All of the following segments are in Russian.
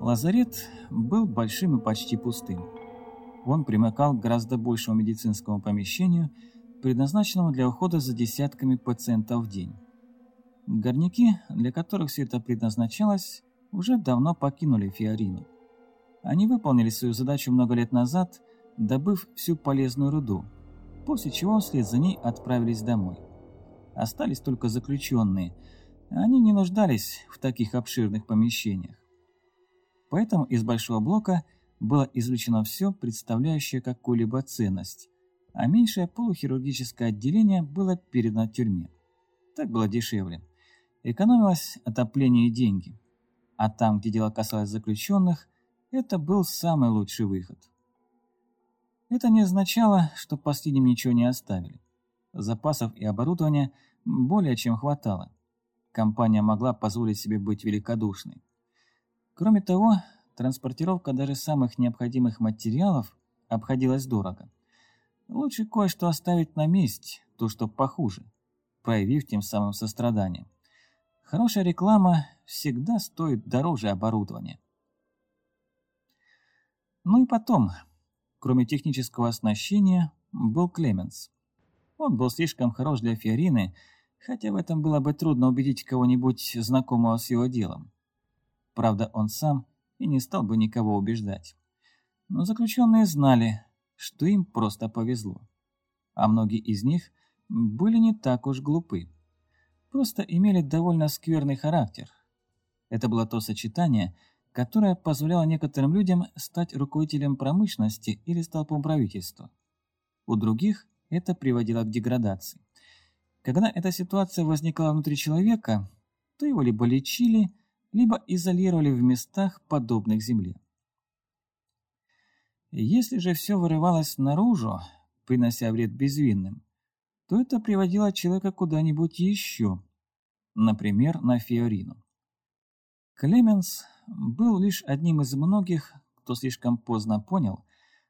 Лазарет был большим и почти пустым. Он примыкал к гораздо большему медицинскому помещению, предназначенному для ухода за десятками пациентов в день. Горняки, для которых все это предназначалось, уже давно покинули Фиорину. Они выполнили свою задачу много лет назад, добыв всю полезную руду, после чего вслед за ней отправились домой. Остались только заключенные. Они не нуждались в таких обширных помещениях. Поэтому из большого блока было извлечено все, представляющее какую-либо ценность, а меньшее полухирургическое отделение было передано тюрьме. Так было дешевле. Экономилось отопление и деньги. А там, где дело касалось заключенных, это был самый лучший выход. Это не означало, что последним ничего не оставили. Запасов и оборудования более чем хватало. Компания могла позволить себе быть великодушной. Кроме того, транспортировка даже самых необходимых материалов обходилась дорого. Лучше кое-что оставить на месте, то, что похуже, проявив тем самым сострадание. Хорошая реклама всегда стоит дороже оборудования. Ну и потом, кроме технического оснащения, был Клеменс. Он был слишком хорош для Фиорины, хотя в этом было бы трудно убедить кого-нибудь знакомого с его делом. Правда, он сам и не стал бы никого убеждать. Но заключенные знали, что им просто повезло. А многие из них были не так уж глупы. Просто имели довольно скверный характер. Это было то сочетание, которое позволяло некоторым людям стать руководителем промышленности или столпом правительства. У других это приводило к деградации. Когда эта ситуация возникала внутри человека, то его либо лечили, либо изолировали в местах, подобных земле. Если же все вырывалось наружу, принося вред безвинным, то это приводило человека куда-нибудь еще, например, на Фиорину. Клеменс был лишь одним из многих, кто слишком поздно понял,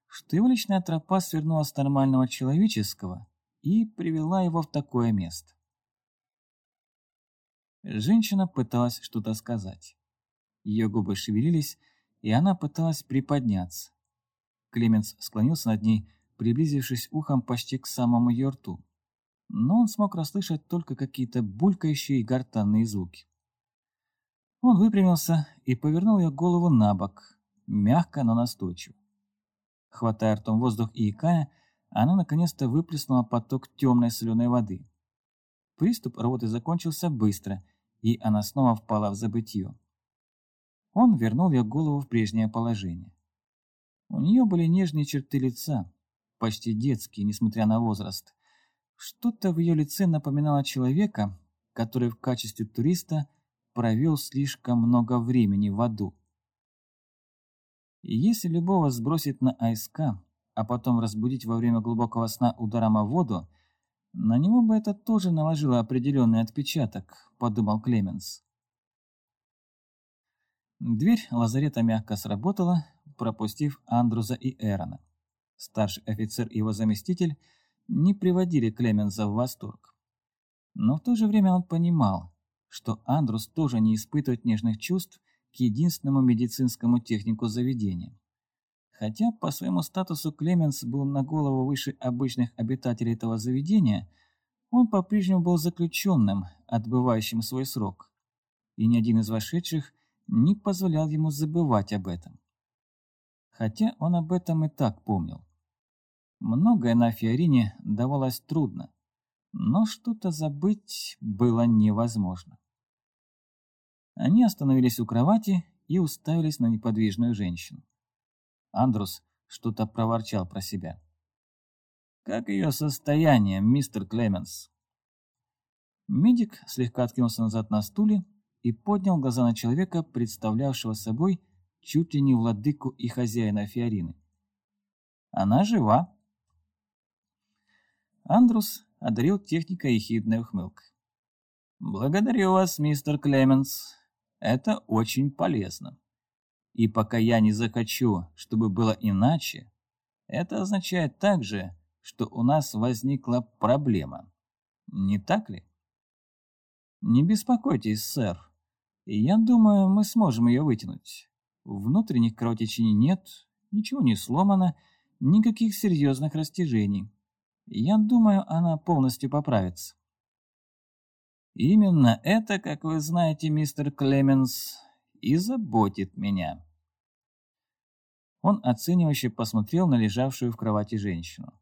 что его личная тропа свернула с нормального человеческого и привела его в такое место. Женщина пыталась что-то сказать. Ее губы шевелились, и она пыталась приподняться. Клеменс склонился над ней, приблизившись ухом почти к самому ее рту. Но он смог расслышать только какие-то булькающие и гортанные звуки. Он выпрямился и повернул ее голову на бок, мягко, но настойчиво. Хватая ртом воздух и икая, она наконец-то выплеснула поток темной соленой воды. Приступ рвоты закончился быстро, и она снова впала в забытье. Он вернул ее голову в прежнее положение. У нее были нежные черты лица, почти детские, несмотря на возраст. Что-то в ее лице напоминало человека, который в качестве туриста провел слишком много времени в аду. И если любого сбросить на АСК, а потом разбудить во время глубокого сна ударом о воду, на него бы это тоже наложило определенный отпечаток, подумал Клеменс. Дверь лазарета мягко сработала, пропустив Андруза и Эрона. Старший офицер и его заместитель не приводили Клеменса в восторг. Но в то же время он понимал, что Андрус тоже не испытывает нежных чувств к единственному медицинскому технику заведения. Хотя по своему статусу Клеменс был на голову выше обычных обитателей этого заведения, он по-прежнему был заключенным, отбывающим свой срок. И ни один из вошедших не позволял ему забывать об этом. Хотя он об этом и так помнил. Многое на Фиорине давалось трудно, но что-то забыть было невозможно. Они остановились у кровати и уставились на неподвижную женщину. Андрус что-то проворчал про себя. «Как ее состояние, мистер Клеменс?» Медик слегка откинулся назад на стуле и поднял глаза на человека, представлявшего собой чуть ли не владыку и хозяина Фиорины. «Она жива!» Андрус одарил техника ехидной ухмылкой. «Благодарю вас, мистер Клеменс. Это очень полезно. И пока я не захочу, чтобы было иначе, это означает также, что у нас возникла проблема. Не так ли? Не беспокойтесь, сэр. Я думаю, мы сможем ее вытянуть. Внутренних кровотечений нет, ничего не сломано, никаких серьезных растяжений. Я думаю, она полностью поправится. Именно это, как вы знаете, мистер Клеменс, и заботит меня. Он оценивающе посмотрел на лежавшую в кровати женщину.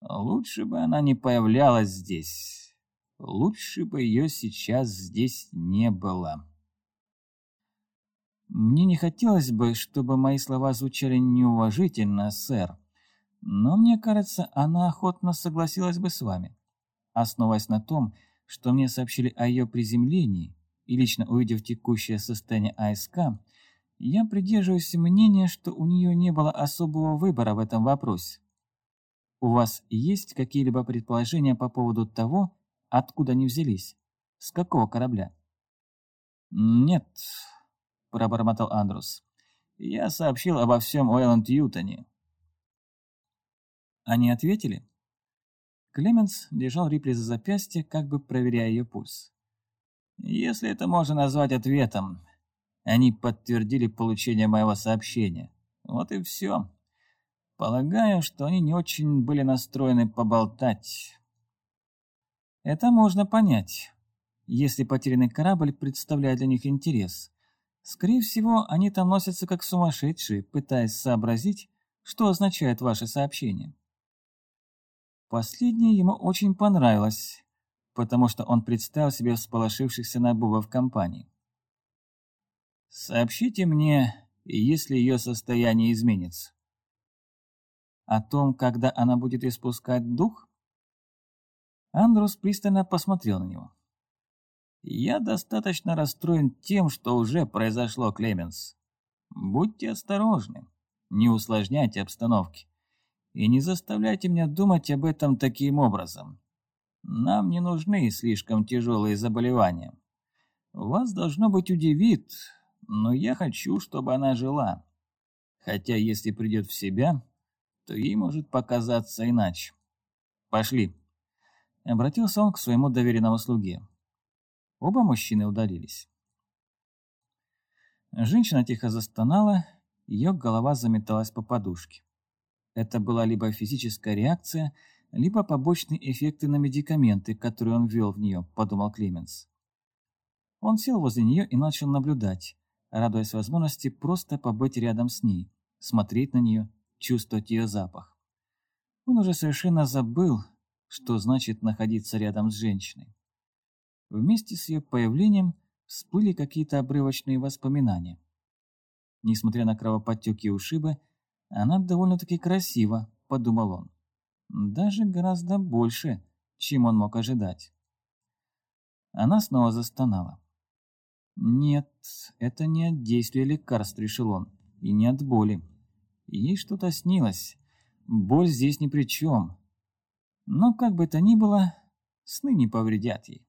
Лучше бы она не появлялась здесь. Лучше бы ее сейчас здесь не было. Мне не хотелось бы, чтобы мои слова звучали неуважительно, сэр. Но мне кажется, она охотно согласилась бы с вами. Основываясь на том, что мне сообщили о ее приземлении, и лично увидев текущее состояние АСК, я придерживаюсь мнения, что у нее не было особого выбора в этом вопросе. У вас есть какие-либо предположения по поводу того, откуда они взялись? С какого корабля? Нет, пробормотал Андрус. Я сообщил обо всем Уэлланд Ютоне. Они ответили? Клеменс держал Рипли за запястье, как бы проверяя ее пульс. Если это можно назвать ответом, они подтвердили получение моего сообщения. Вот и все. Полагаю, что они не очень были настроены поболтать. Это можно понять, если потерянный корабль представляет для них интерес. Скорее всего, они там носятся как сумасшедшие, пытаясь сообразить, что означает ваше сообщение. Последнее ему очень понравилось, потому что он представил себе всполошившихся набубов компании. «Сообщите мне, если ее состояние изменится». «О том, когда она будет испускать дух?» Андрус пристально посмотрел на него. Я достаточно расстроен тем, что уже произошло, Клеменс. Будьте осторожны, не усложняйте обстановки и не заставляйте меня думать об этом таким образом. Нам не нужны слишком тяжелые заболевания. Вас должно быть удивит, но я хочу, чтобы она жила. Хотя если придет в себя, то ей может показаться иначе. Пошли. Обратился он к своему доверенному слуге. Оба мужчины удалились. Женщина тихо застонала, ее голова заметалась по подушке. Это была либо физическая реакция, либо побочные эффекты на медикаменты, которые он ввел в нее, подумал Клеменс. Он сел возле нее и начал наблюдать, радуясь возможности просто побыть рядом с ней, смотреть на нее, чувствовать ее запах. Он уже совершенно забыл, что значит находиться рядом с женщиной. Вместе с ее появлением всплыли какие-то обрывочные воспоминания. Несмотря на кровоподтеки и ушибы, она довольно-таки красива, подумал он. Даже гораздо больше, чем он мог ожидать. Она снова застонала. «Нет, это не от действия лекарств», — решил он, — «и не от боли. Ей что-то снилось. Боль здесь ни при чем. Но как бы то ни было, сны не повредят ей».